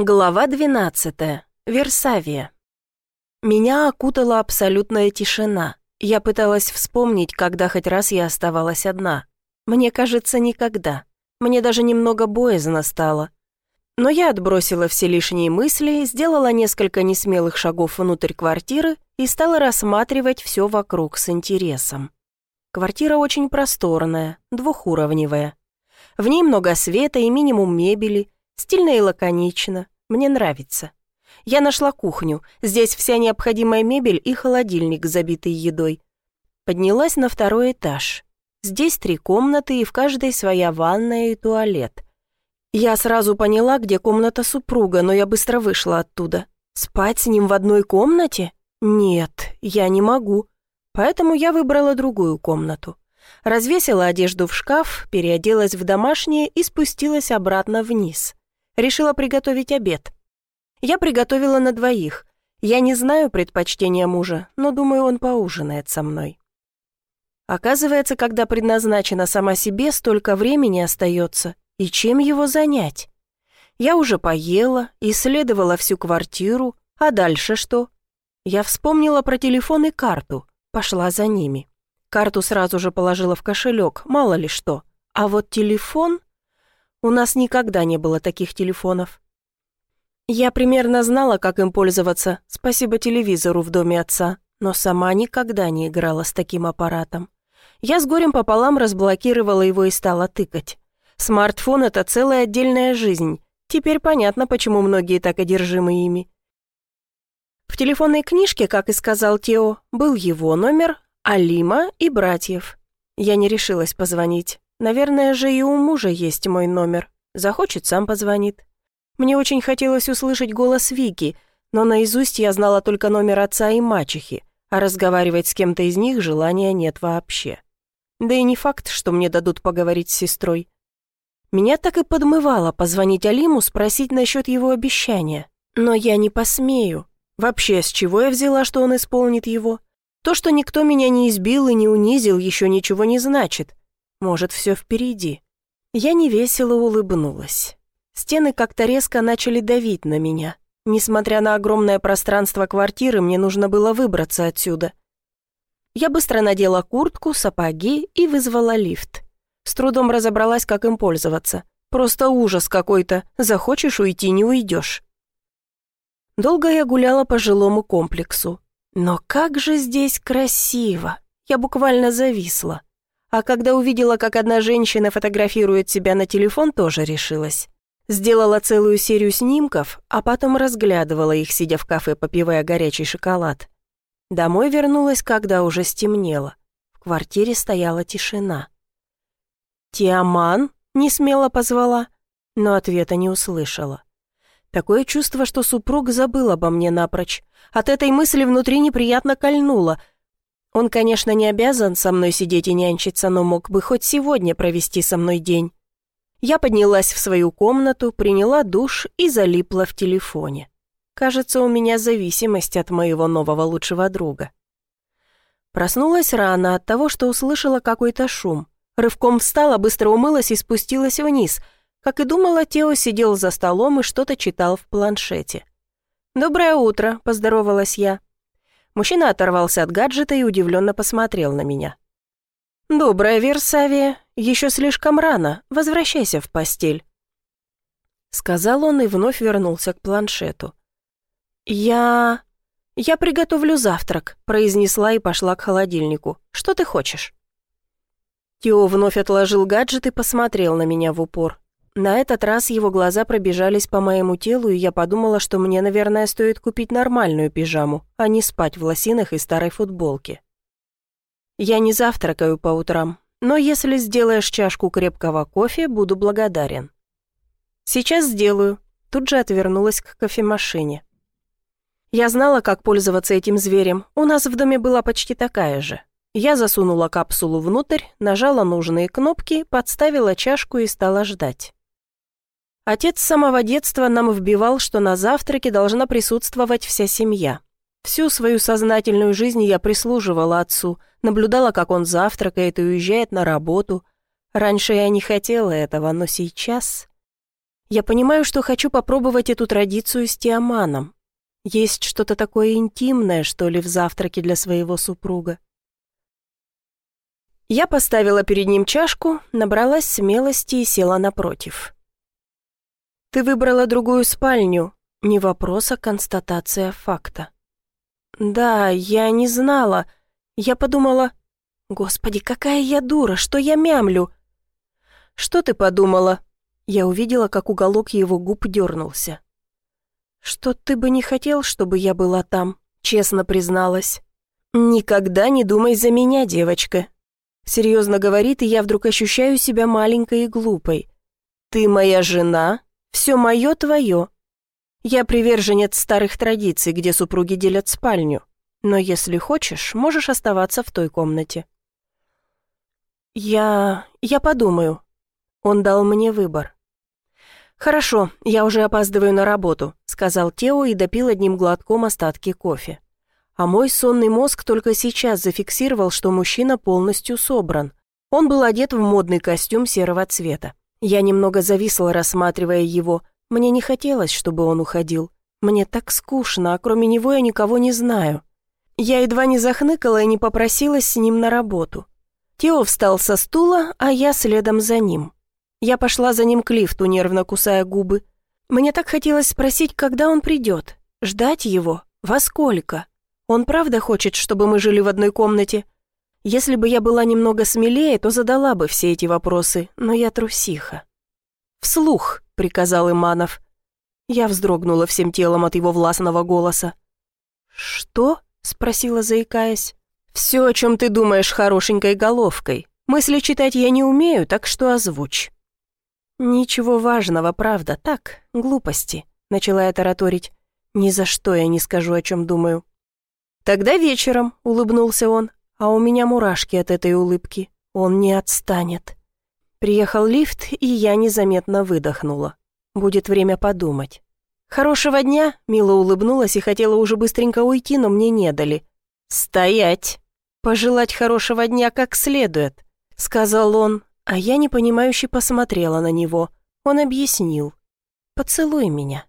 Глава 12. Версавия. Меня окутала абсолютная тишина. Я пыталась вспомнить, когда хоть раз я оставалась одна. Мне кажется, никогда. Мне даже немного боязно стало. Но я отбросила все лишние мысли, сделала несколько несмелых шагов внутрь квартиры и стала рассматривать все вокруг с интересом. Квартира очень просторная, двухуровневая. В ней много света и минимум мебели – Стильно и лаконично. Мне нравится. Я нашла кухню. Здесь вся необходимая мебель и холодильник, забитый едой. Поднялась на второй этаж. Здесь три комнаты и в каждой своя ванная и туалет. Я сразу поняла, где комната супруга, но я быстро вышла оттуда. Спать с ним в одной комнате? Нет, я не могу. Поэтому я выбрала другую комнату. Развесила одежду в шкаф, переоделась в домашнее и спустилась обратно вниз. Решила приготовить обед. Я приготовила на двоих. Я не знаю предпочтения мужа, но думаю, он поужинает со мной. Оказывается, когда предназначена сама себе, столько времени остается. И чем его занять? Я уже поела, исследовала всю квартиру, а дальше что? Я вспомнила про телефон и карту, пошла за ними. Карту сразу же положила в кошелек, мало ли что. А вот телефон... У нас никогда не было таких телефонов. Я примерно знала, как им пользоваться, спасибо телевизору в доме отца, но сама никогда не играла с таким аппаратом. Я с горем пополам разблокировала его и стала тыкать. Смартфон — это целая отдельная жизнь. Теперь понятно, почему многие так одержимы ими. В телефонной книжке, как и сказал Тео, был его номер, Алима и братьев. Я не решилась позвонить. Наверное же и у мужа есть мой номер. Захочет, сам позвонит. Мне очень хотелось услышать голос Вики, но наизусть я знала только номер отца и мачехи, а разговаривать с кем-то из них желания нет вообще. Да и не факт, что мне дадут поговорить с сестрой. Меня так и подмывало позвонить Алиму, спросить насчет его обещания. Но я не посмею. Вообще, с чего я взяла, что он исполнит его? То, что никто меня не избил и не унизил, еще ничего не значит. Может, все впереди. Я невесело улыбнулась. Стены как-то резко начали давить на меня. Несмотря на огромное пространство квартиры, мне нужно было выбраться отсюда. Я быстро надела куртку, сапоги и вызвала лифт. С трудом разобралась, как им пользоваться. Просто ужас какой-то. Захочешь уйти, не уйдешь. Долго я гуляла по жилому комплексу. Но как же здесь красиво! Я буквально зависла. А когда увидела, как одна женщина фотографирует себя на телефон, тоже решилась. Сделала целую серию снимков, а потом разглядывала их, сидя в кафе, попивая горячий шоколад. Домой вернулась, когда уже стемнело. В квартире стояла тишина. «Тиаман?» — не смело позвала, но ответа не услышала. Такое чувство, что супруг забыл обо мне напрочь. От этой мысли внутри неприятно кольнуло — он, конечно, не обязан со мной сидеть и нянчиться, но мог бы хоть сегодня провести со мной день. Я поднялась в свою комнату, приняла душ и залипла в телефоне. Кажется, у меня зависимость от моего нового лучшего друга. Проснулась рано от того, что услышала какой-то шум. Рывком встала, быстро умылась и спустилась вниз. Как и думала, Тео сидел за столом и что-то читал в планшете. «Доброе утро», — поздоровалась я. Мужчина оторвался от гаджета и удивленно посмотрел на меня. «Добрая, Версавия. Еще слишком рано. Возвращайся в постель». Сказал он и вновь вернулся к планшету. «Я... я приготовлю завтрак», — произнесла и пошла к холодильнику. «Что ты хочешь?» Тео вновь отложил гаджет и посмотрел на меня в упор. На этот раз его глаза пробежались по моему телу, и я подумала, что мне, наверное, стоит купить нормальную пижаму, а не спать в лосинах и старой футболке. Я не завтракаю по утрам, но если сделаешь чашку крепкого кофе, буду благодарен. Сейчас сделаю. Тут же отвернулась к кофемашине. Я знала, как пользоваться этим зверем. У нас в доме была почти такая же. Я засунула капсулу внутрь, нажала нужные кнопки, подставила чашку и стала ждать. Отец с самого детства нам вбивал, что на завтраке должна присутствовать вся семья. Всю свою сознательную жизнь я прислуживала отцу, наблюдала, как он завтракает и уезжает на работу. Раньше я не хотела этого, но сейчас... Я понимаю, что хочу попробовать эту традицию с Тиаманом. Есть что-то такое интимное, что ли, в завтраке для своего супруга. Я поставила перед ним чашку, набралась смелости и села напротив. «Ты выбрала другую спальню», не вопрос, а констатация факта. «Да, я не знала. Я подумала... Господи, какая я дура, что я мямлю!» «Что ты подумала?» Я увидела, как уголок его губ дернулся. «Что ты бы не хотел, чтобы я была там?» Честно призналась. «Никогда не думай за меня, девочка. Серьезно говорит, и я вдруг ощущаю себя маленькой и глупой. «Ты моя жена, все мое твое. Я приверженец старых традиций, где супруги делят спальню. Но если хочешь, можешь оставаться в той комнате». «Я... я подумаю». Он дал мне выбор. «Хорошо, я уже опаздываю на работу», — сказал Тео и допил одним глотком остатки кофе. А мой сонный мозг только сейчас зафиксировал, что мужчина полностью собран. Он был одет в модный костюм серого цвета. Я немного зависла, рассматривая его. Мне не хотелось, чтобы он уходил. Мне так скучно, а кроме него я никого не знаю. Я едва не захныкала и не попросилась с ним на работу. Тео встал со стула, а я следом за ним. Я пошла за ним к лифту, нервно кусая губы. Мне так хотелось спросить, когда он придет. Ждать его? Во сколько? Он правда хочет, чтобы мы жили в одной комнате? Если бы я была немного смелее, то задала бы все эти вопросы, но я трусиха. «Вслух», — приказал Иманов. Я вздрогнула всем телом от его властного голоса. «Что?» — спросила, заикаясь. «Все, о чем ты думаешь хорошенькой головкой. Мысли читать я не умею, так что озвучь». «Ничего важного, правда, так, глупости», — начала я тараторить. «Ни за что я не скажу, о чем думаю. «Тогда вечером», — улыбнулся он, а у меня мурашки от этой улыбки. Он не отстанет. Приехал лифт, и я незаметно выдохнула. Будет время подумать. «Хорошего дня!» — Мила улыбнулась и хотела уже быстренько уйти, но мне не дали. «Стоять! Пожелать хорошего дня как следует!» — сказал он, а я непонимающе посмотрела на него. Он объяснил. «Поцелуй меня».